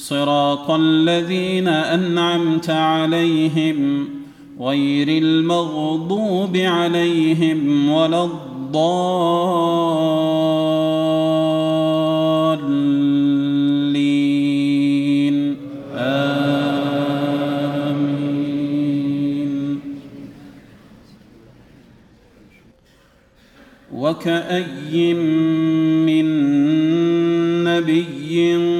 صراط الذين أنعمت عليهم غير المغضوب عليهم ولا الضالين. آمين. وكأي من نبي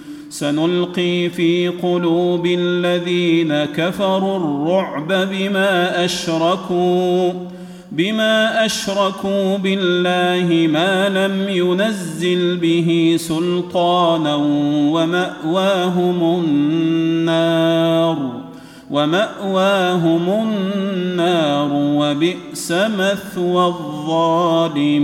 سنلقي في قلوب الذين كفروا الرعب بما أشركوا بما أشركوا بالله ما لم ينزل به سلطانا ومأواهم النار ومأواهم النار وبئس مثوى الظالمين.